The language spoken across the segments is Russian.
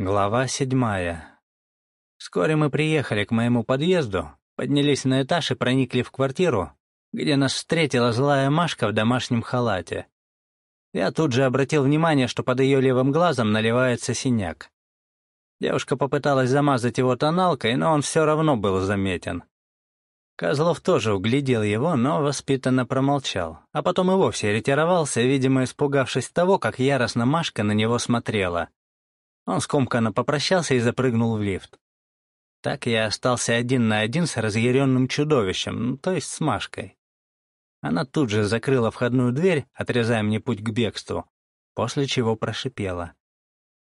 Глава седьмая. Вскоре мы приехали к моему подъезду, поднялись на этаж и проникли в квартиру, где нас встретила злая Машка в домашнем халате. Я тут же обратил внимание, что под ее левым глазом наливается синяк. Девушка попыталась замазать его тоналкой, но он все равно был заметен. Козлов тоже углядел его, но воспитанно промолчал, а потом и вовсе ретировался, видимо, испугавшись того, как яростно Машка на него смотрела. Он скомканно попрощался и запрыгнул в лифт. Так я остался один на один с разъяренным чудовищем, ну, то есть с Машкой. Она тут же закрыла входную дверь, отрезая мне путь к бегству, после чего прошипела.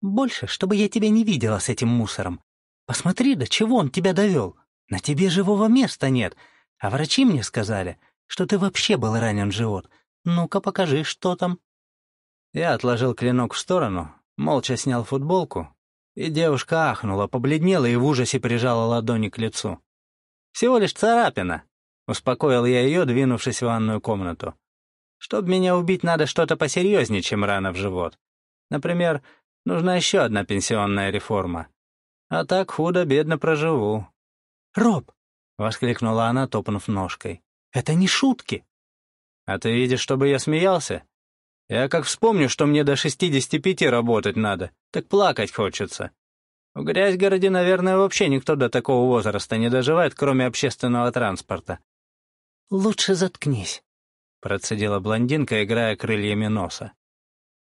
«Больше, чтобы я тебя не видела с этим мусором. Посмотри, до чего он тебя довел. На тебе живого места нет, а врачи мне сказали, что ты вообще был ранен в живот. Ну-ка покажи, что там». Я отложил клинок в сторону, молча снял футболку, и девушка ахнула, побледнела и в ужасе прижала ладони к лицу. «Всего лишь царапина», — успокоил я ее, двинувшись в ванную комнату. «Чтоб меня убить, надо что-то посерьезнее, чем рана в живот. Например, нужна еще одна пенсионная реформа. А так худо-бедно проживу». «Роб!» — воскликнула она, топнув ножкой. «Это не шутки!» «А ты видишь, чтобы я смеялся? Я как вспомню, что мне до 65 работать надо, так плакать хочется. В Грязьгороде, наверное, вообще никто до такого возраста не доживает, кроме общественного транспорта. «Лучше заткнись», — процедила блондинка, играя крыльями носа.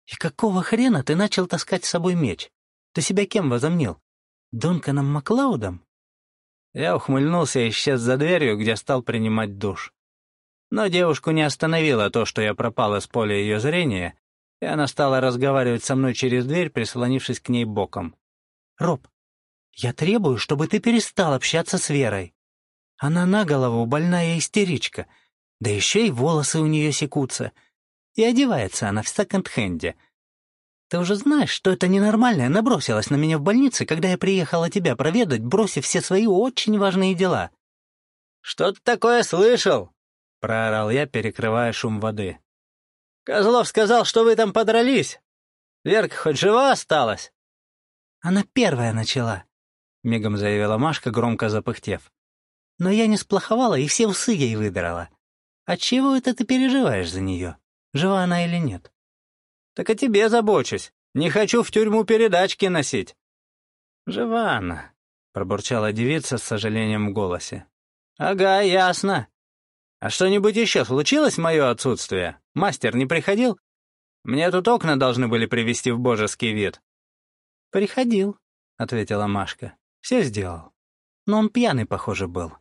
«И какого хрена ты начал таскать с собой меч? Ты себя кем возомнил? Донканом Маклаудом?» Я ухмыльнулся и исчез за дверью, где стал принимать душ. Но девушку не остановило то, что я пропал из поля ее зрения, и она стала разговаривать со мной через дверь, прислонившись к ней боком. «Роб, я требую, чтобы ты перестал общаться с Верой. Она на голову больная истеричка, да еще и волосы у нее секутся. И одевается она в секонд-хенде. Ты уже знаешь, что это ненормальное набросилась на меня в больнице, когда я приехала тебя проведать, бросив все свои очень важные дела». «Что-то такое слышал!» — проорал я, перекрывая шум воды. «Козлов сказал, что вы там подрались. Верка хоть жива осталась?» «Она первая начала», — мигом заявила Машка, громко запыхтев. «Но я не сплоховала и все усы ей выдрала. Отчего это ты переживаешь за нее? Жива она или нет?» «Так о тебе забочусь. Не хочу в тюрьму передачки носить». «Жива она», — пробурчала девица с сожалением в голосе. «Ага, ясно. А что-нибудь еще случилось в мое отсутствие? Мастер не приходил? Мне тут окна должны были привести в божеский вид». «Приходил», — ответила Машка. «Все сделал. Но он пьяный, похоже, был.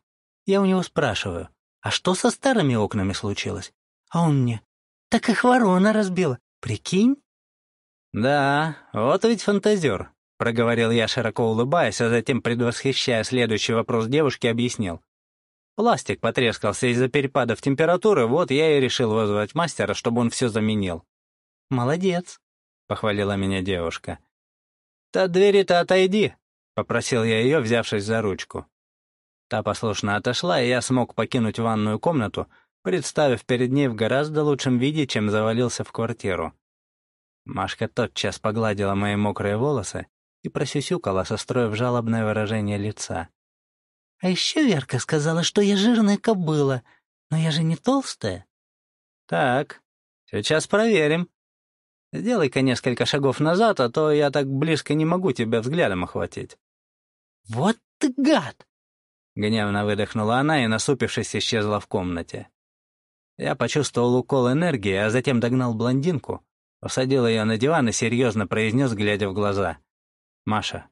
Я у него спрашиваю, а что со старыми окнами случилось? А он мне, так их ворона разбила. Прикинь?» «Да, вот ведь фантазер», — проговорил я, широко улыбаясь, а затем, предвосхищая следующий вопрос девушки, объяснил. Пластик потрескался из-за перепадов температуры, вот я и решил вызвать мастера, чтобы он все заменил. «Молодец», — похвалила меня девушка. «Ты от двери-то отойди», — попросил я ее, взявшись за ручку. Та послушно отошла, и я смог покинуть ванную комнату, представив перед ней в гораздо лучшем виде, чем завалился в квартиру. Машка тотчас погладила мои мокрые волосы и просюсюкала, состроив жалобное выражение лица. А еще Верка сказала, что я жирная кобыла, но я же не толстая. Так, сейчас проверим. Сделай-ка несколько шагов назад, а то я так близко не могу тебя взглядом охватить. Вот ты гад! Гневно выдохнула она и, насупившись, исчезла в комнате. Я почувствовал укол энергии, а затем догнал блондинку, усадил ее на диван и серьезно произнес, глядя в глаза. «Маша,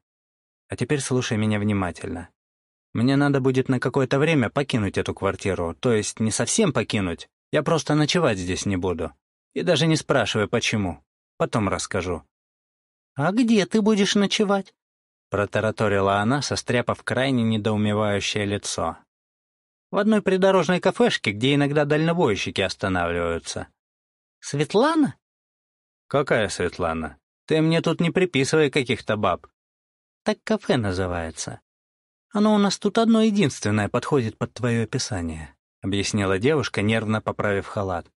а теперь слушай меня внимательно. Мне надо будет на какое-то время покинуть эту квартиру, то есть не совсем покинуть, я просто ночевать здесь не буду. И даже не спрашивай, почему. Потом расскажу». «А где ты будешь ночевать?» Протараторила она, состряпав крайне недоумевающее лицо. «В одной придорожной кафешке, где иногда дальнобойщики останавливаются». «Светлана?» «Какая Светлана? Ты мне тут не приписывай каких-то баб». «Так кафе называется. Оно у нас тут одно единственное подходит под твое описание», — объяснила девушка, нервно поправив халат.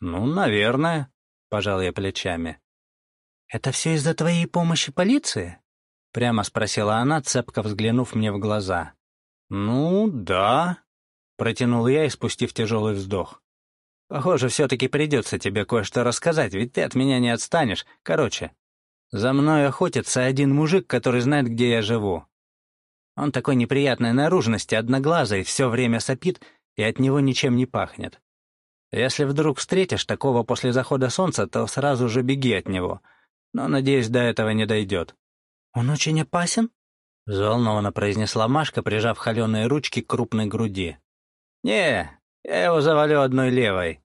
«Ну, наверное», — пожал я плечами. «Это все из-за твоей помощи полиции?» — прямо спросила она, цепко взглянув мне в глаза. «Ну, да», — протянул я, испустив тяжелый вздох. «Похоже, все-таки придется тебе кое-что рассказать, ведь ты от меня не отстанешь. Короче, за мной охотится один мужик, который знает, где я живу. Он такой неприятной наружности, одноглазый, все время сопит, и от него ничем не пахнет. Если вдруг встретишь такого после захода солнца, то сразу же беги от него. Но, надеюсь, до этого не дойдет. «Он очень опасен?» — взволнованно произнесла Машка, прижав холеные ручки к крупной груди. «Не, я его завалю одной левой».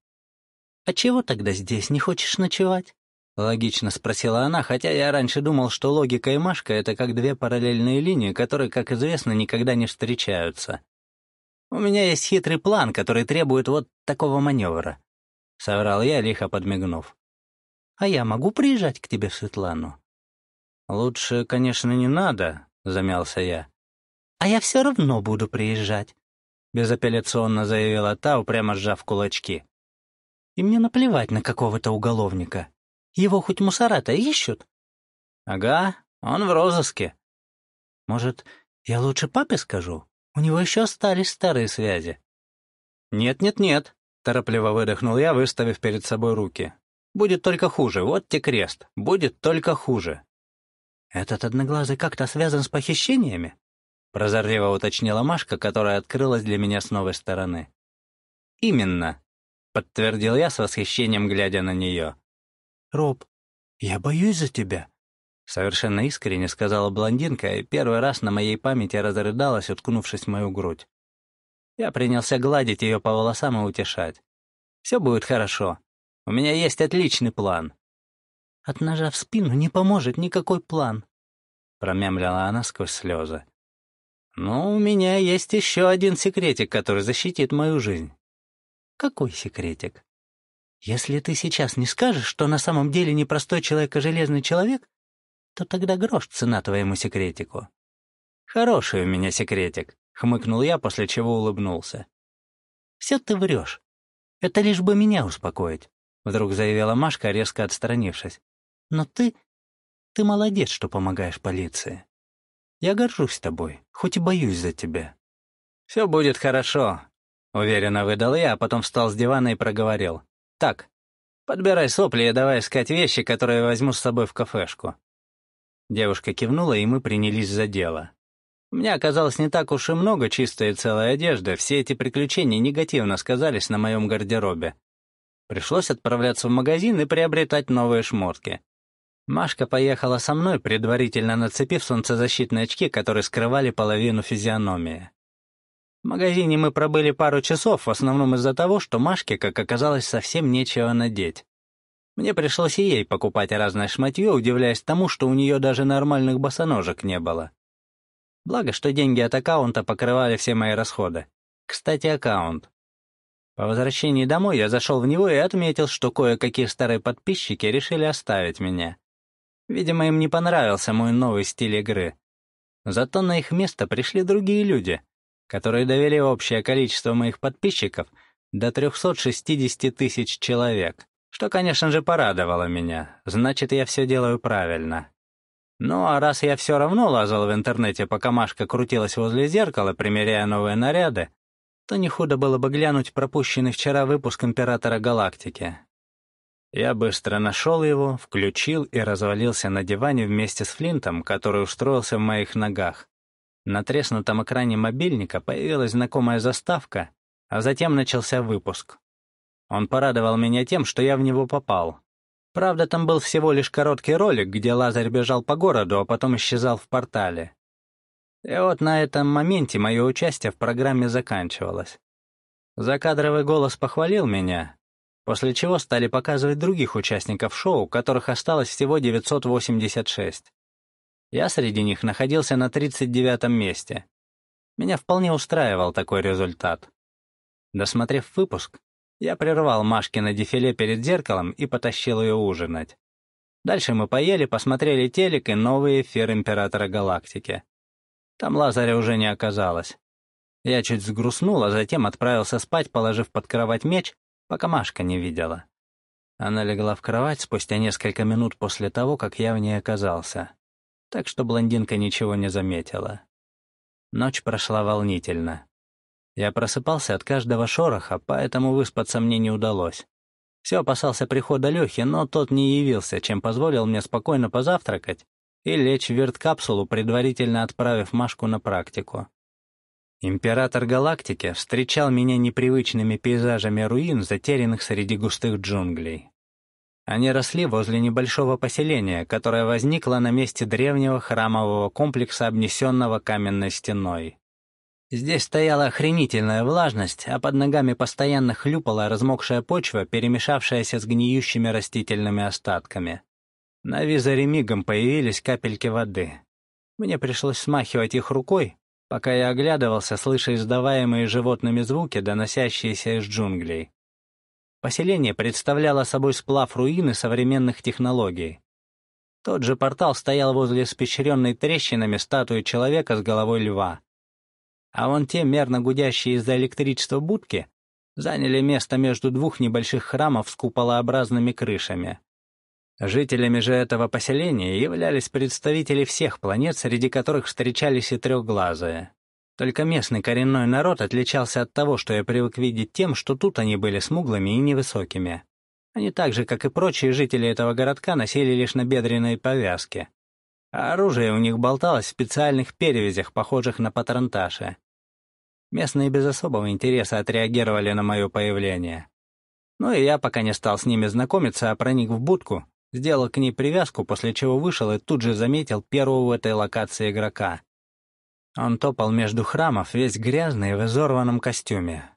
«А чего тогда здесь, не хочешь ночевать?» Логично спросила она, хотя я раньше думал, что логика и Машка — это как две параллельные линии, которые, как известно, никогда не встречаются. «У меня есть хитрый план, который требует вот такого маневра», — соврал я, лихо подмигнув. «А я могу приезжать к тебе Светлану?» «Лучше, конечно, не надо», — замялся я. «А я все равно буду приезжать», — безапелляционно заявила та, упрямо сжав кулачки. «И мне наплевать на какого-то уголовника. Его хоть мусора-то ищут?» «Ага, он в розыске». «Может, я лучше папе скажу? У него еще остались старые связи». «Нет-нет-нет», — торопливо выдохнул я, выставив перед собой руки. «Будет только хуже, вот те крест, будет только хуже». «Этот одноглазый как-то связан с похищениями?» — прозорливо уточнила Машка, которая открылась для меня с новой стороны. «Именно», — подтвердил я с восхищением, глядя на нее. «Роб, я боюсь за тебя», — совершенно искренне сказала блондинка, и первый раз на моей памяти разрыдалась, уткнувшись в мою грудь. Я принялся гладить ее по волосам и утешать. «Все будет хорошо. У меня есть отличный план». «От ножа в спину не поможет никакой план», — промямлила она сквозь слезы. «Ну, у меня есть еще один секретик, который защитит мою жизнь». «Какой секретик?» Если ты сейчас не скажешь, что на самом деле не простой человек, а железный человек, то тогда грош цена твоему секретику. Хороший у меня секретик, — хмыкнул я, после чего улыбнулся. «Все ты врешь. Это лишь бы меня успокоить», — вдруг заявила Машка, резко отстранившись. «Но ты... ты молодец, что помогаешь полиции. Я горжусь тобой, хоть и боюсь за тебя». «Все будет хорошо», — уверенно выдал я, а потом встал с дивана и проговорил. Так, подбирай сопли и давай искать вещи, которые возьму с собой в кафешку». Девушка кивнула, и мы принялись за дело. У меня оказалось не так уж и много чистой и целой одежды, все эти приключения негативно сказались на моем гардеробе. Пришлось отправляться в магазин и приобретать новые шмотки. Машка поехала со мной, предварительно нацепив солнцезащитные очки, которые скрывали половину физиономии. В магазине мы пробыли пару часов, в основном из-за того, что Машке, как оказалось, совсем нечего надеть. Мне пришлось и ей покупать разное шматье, удивляясь тому, что у нее даже нормальных босоножек не было. Благо, что деньги от аккаунта покрывали все мои расходы. Кстати, аккаунт. По возвращении домой я зашел в него и отметил, что кое-какие старые подписчики решили оставить меня. Видимо, им не понравился мой новый стиль игры. Зато на их место пришли другие люди, которые довели общее количество моих подписчиков до 360 тысяч человек, что, конечно же, порадовало меня. Значит, я все делаю правильно. Ну, а раз я все равно лазал в интернете, пока Машка крутилась возле зеркала, примеряя новые наряды, то не худо было бы глянуть пропущенный вчера выпуск «Императора Галактики». Я быстро нашел его, включил и развалился на диване вместе с Флинтом, который устроился в моих ногах. На треснутом экране мобильника появилась знакомая заставка, а затем начался выпуск. Он порадовал меня тем, что я в него попал. Правда, там был всего лишь короткий ролик, где Лазарь бежал по городу, а потом исчезал в портале. И вот на этом моменте мое участие в программе заканчивалось. Закадровый голос похвалил меня, после чего стали показывать других участников шоу, которых осталось всего 986. Я среди них находился на 39-м месте. Меня вполне устраивал такой результат. Досмотрев выпуск, я прервал Машки на дефиле перед зеркалом и потащил ее ужинать. Дальше мы поели, посмотрели телек и новый эфир Императора Галактики. Там Лазаря уже не оказалось. Я чуть сгрустнул, а затем отправился спать, положив под кровать меч, пока Машка не видела. Она легла в кровать спустя несколько минут после того, как я в ней оказался. Так что блондинка ничего не заметила. Ночь прошла волнительно. Я просыпался от каждого шороха, поэтому выспаться мне не удалось. Все опасался прихода Лехи, но тот не явился, чем позволил мне спокойно позавтракать и лечь в верткапсулу, предварительно отправив Машку на практику. Император галактики встречал меня непривычными пейзажами руин, затерянных среди густых джунглей. Они росли возле небольшого поселения, которое возникло на месте древнего храмового комплекса, обнесенного каменной стеной. Здесь стояла охренительная влажность, а под ногами постоянно хлюпала размокшая почва, перемешавшаяся с гниющими растительными остатками. На визоре мигом появились капельки воды. Мне пришлось смахивать их рукой, пока я оглядывался, слыша издаваемые животными звуки, доносящиеся из джунглей. Поселение представляло собой сплав руины современных технологий. Тот же портал стоял возле испещренной трещинами статуи человека с головой льва. А вон те мерно гудящие из-за электричества будки заняли место между двух небольших храмов с куполообразными крышами. Жителями же этого поселения являлись представители всех планет, среди которых встречались и трехглазые. Только местный коренной народ отличался от того, что я привык видеть тем, что тут они были смуглыми и невысокими. Они так же, как и прочие жители этого городка, носили лишь набедренные повязки. А оружие у них болталось в специальных перевязях, похожих на патронташи. Местные без особого интереса отреагировали на мое появление. Ну и я, пока не стал с ними знакомиться, а проник в будку, сделал к ней привязку, после чего вышел и тут же заметил первого в этой локации игрока. Он топал между храмов, весь грязный в изорванном костюме.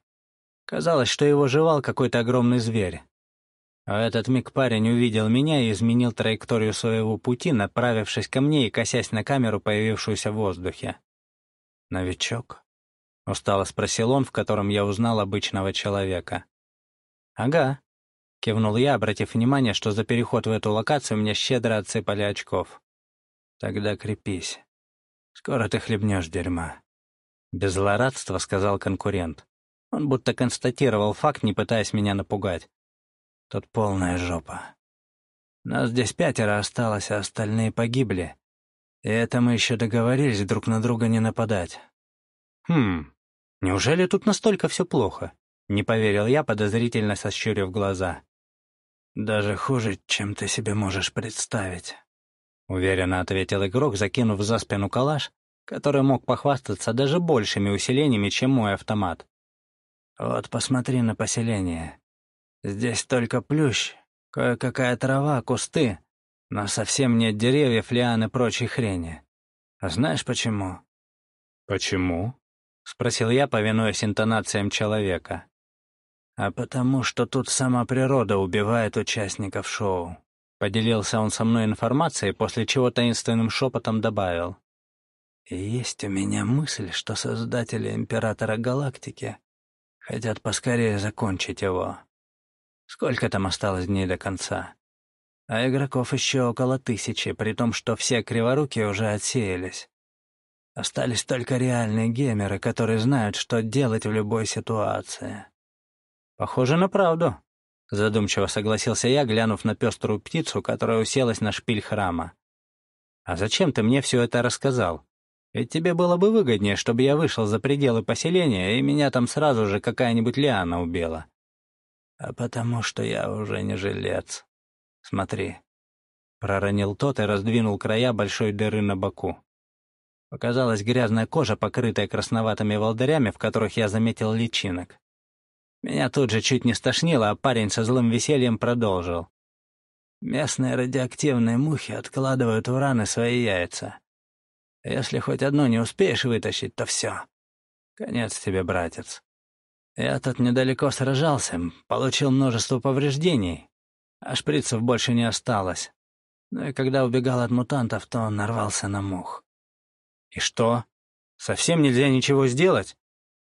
Казалось, что его жевал какой-то огромный зверь. В этот миг парень увидел меня и изменил траекторию своего пути, направившись ко мне и косясь на камеру, появившуюся в воздухе. «Новичок?» — устало спросил он, в котором я узнал обычного человека. «Ага», — кивнул я, обратив внимание, что за переход в эту локацию мне щедро отсыпали очков. «Тогда крепись. Скоро ты хлебнешь дерьма. Без злорадства сказал конкурент. Он будто констатировал факт, не пытаясь меня напугать. Тут полная жопа. Нас здесь пятеро осталось, а остальные погибли. И это мы еще договорились друг на друга не нападать. Хм, неужели тут настолько все плохо? Не поверил я, подозрительно сощурив глаза. Даже хуже, чем ты себе можешь представить. — уверенно ответил игрок, закинув за спину калаш, который мог похвастаться даже большими усилениями, чем мой автомат. «Вот посмотри на поселение. Здесь только плющ, кое-какая трава, кусты, но совсем нет деревьев, лиан и прочей хрени. А знаешь почему?» «Почему?» — спросил я, повинуясь интонациям человека. «А потому что тут сама природа убивает участников шоу», Поделился он со мной информацией, после чего таинственным шепотом добавил. «Есть у меня мысль, что создатели Императора Галактики хотят поскорее закончить его. Сколько там осталось дней до конца? А игроков еще около тысячи, при том, что все криворуки уже отсеялись. Остались только реальные геймеры, которые знают, что делать в любой ситуации». «Похоже на правду», Задумчиво согласился я, глянув на пеструю птицу, которая уселась на шпиль храма. «А зачем ты мне все это рассказал? Ведь тебе было бы выгоднее, чтобы я вышел за пределы поселения, и меня там сразу же какая-нибудь лиана убила». «А потому что я уже не жилец. Смотри». Проронил тот и раздвинул края большой дыры на боку. Показалась грязная кожа, покрытая красноватыми волдырями, в которых я заметил личинок. Меня тут же чуть не стошнило, а парень со злым весельем продолжил. Местные радиоактивные мухи откладывают в раны свои яйца. Если хоть одно не успеешь вытащить, то все. Конец тебе, братец. Я тут недалеко сражался, получил множество повреждений, а шприцев больше не осталось. Ну и когда убегал от мутантов, то нарвался на мух. «И что? Совсем нельзя ничего сделать?»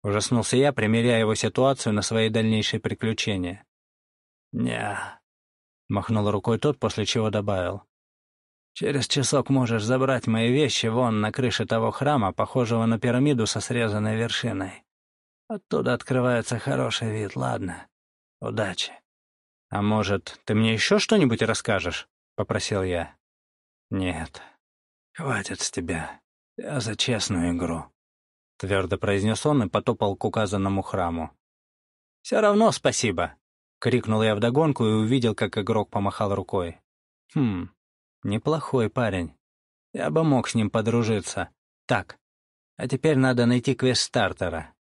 Ужаснулся я, примеряя его ситуацию на свои дальнейшие приключения. не махнул рукой тот, после чего добавил. «Через часок можешь забрать мои вещи вон на крыше того храма, похожего на пирамиду со срезанной вершиной. Оттуда открывается хороший вид, ладно? Удачи». «А может, ты мне еще что-нибудь расскажешь?» — попросил я. «Нет. «Хватит с тебя. Я за честную игру», — твердо произнес он и потопал к указанному храму. «Все равно спасибо», — крикнул я вдогонку и увидел, как игрок помахал рукой. «Хм, неплохой парень. Я бы мог с ним подружиться. Так, а теперь надо найти квест-стартера».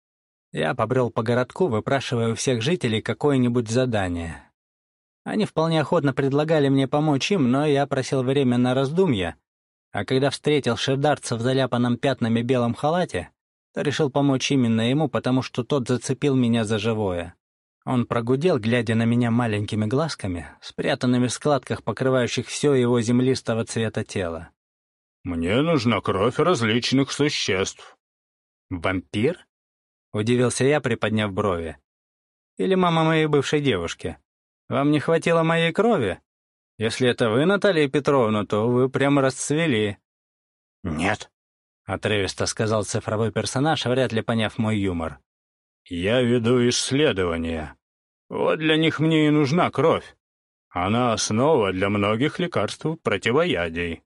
Я побрел по городку, выпрашивая у всех жителей какое-нибудь задание. Они вполне охотно предлагали мне помочь им, но я просил время на раздумья, а когда встретил шердарца в заляпанном пятнами белом халате, решил помочь именно ему, потому что тот зацепил меня за живое. Он прогудел, глядя на меня маленькими глазками, спрятанными в складках, покрывающих все его землистого цвета тела. «Мне нужна кровь различных существ». «Вампир?» — удивился я, приподняв брови. «Или мама моей бывшей девушки? Вам не хватило моей крови? Если это вы, Наталья Петровна, то вы прямо расцвели». «Нет», — отрывисто сказал цифровой персонаж, вряд ли поняв мой юмор. «Я веду исследования. Вот для них мне и нужна кровь. Она основа для многих лекарств противоядий».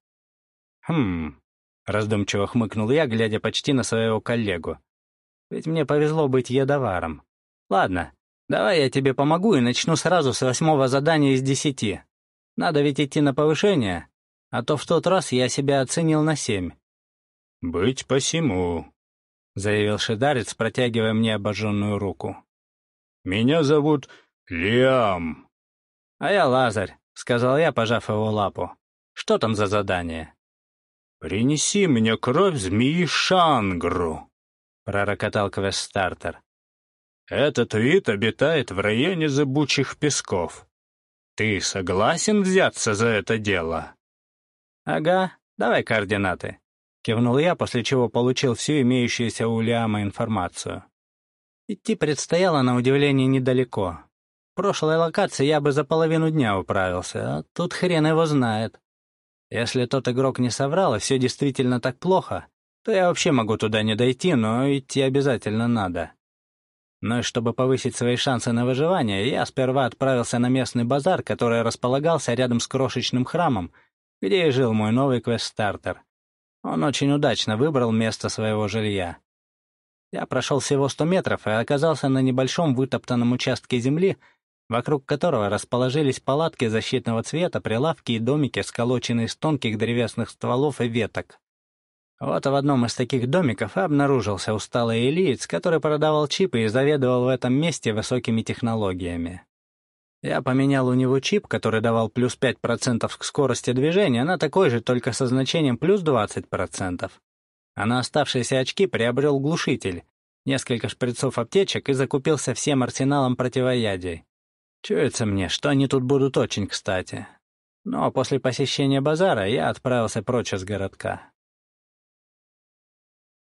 «Хм...» — раздумчиво хмыкнул я, глядя почти на своего коллегу. «Ведь мне повезло быть ядоваром. Ладно, давай я тебе помогу и начну сразу с восьмого задания из десяти. Надо ведь идти на повышение, а то в тот раз я себя оценил на семь. «Быть посему», — заявил шидарец, протягивая мне обожженную руку. «Меня зовут Лиам». «А я Лазарь», — сказал я, пожав его лапу. «Что там за задание?» «Принеси мне кровь змеи Шангру», — пророкотал квест-стартер. «Этот вид обитает в районе зыбучих песков. Ты согласен взяться за это дело?» «Ага, давай координаты», — кивнул я, после чего получил всю имеющуюся у Лиама информацию. Идти предстояло, на удивление, недалеко. В прошлой локации я бы за половину дня управился, а тут хрен его знает. Если тот игрок не соврал, и все действительно так плохо, то я вообще могу туда не дойти, но идти обязательно надо. Но чтобы повысить свои шансы на выживание, я сперва отправился на местный базар, который располагался рядом с крошечным храмом, где и жил мой новый квест-стартер. Он очень удачно выбрал место своего жилья. Я прошел всего сто метров и оказался на небольшом вытоптанном участке земли, вокруг которого расположились палатки защитного цвета, прилавки и домики, сколоченные из тонких древесных стволов и веток. Вот в одном из таких домиков обнаружился усталый элиец, который продавал чипы и заведовал в этом месте высокими технологиями. Я поменял у него чип, который давал плюс 5% к скорости движения, на такой же, только со значением плюс 20%. А на оставшиеся очки приобрел глушитель, несколько шприцов аптечек и закупился всем арсеналом противоядий. Чуется мне, что они тут будут очень кстати. Но после посещения базара я отправился прочь из городка.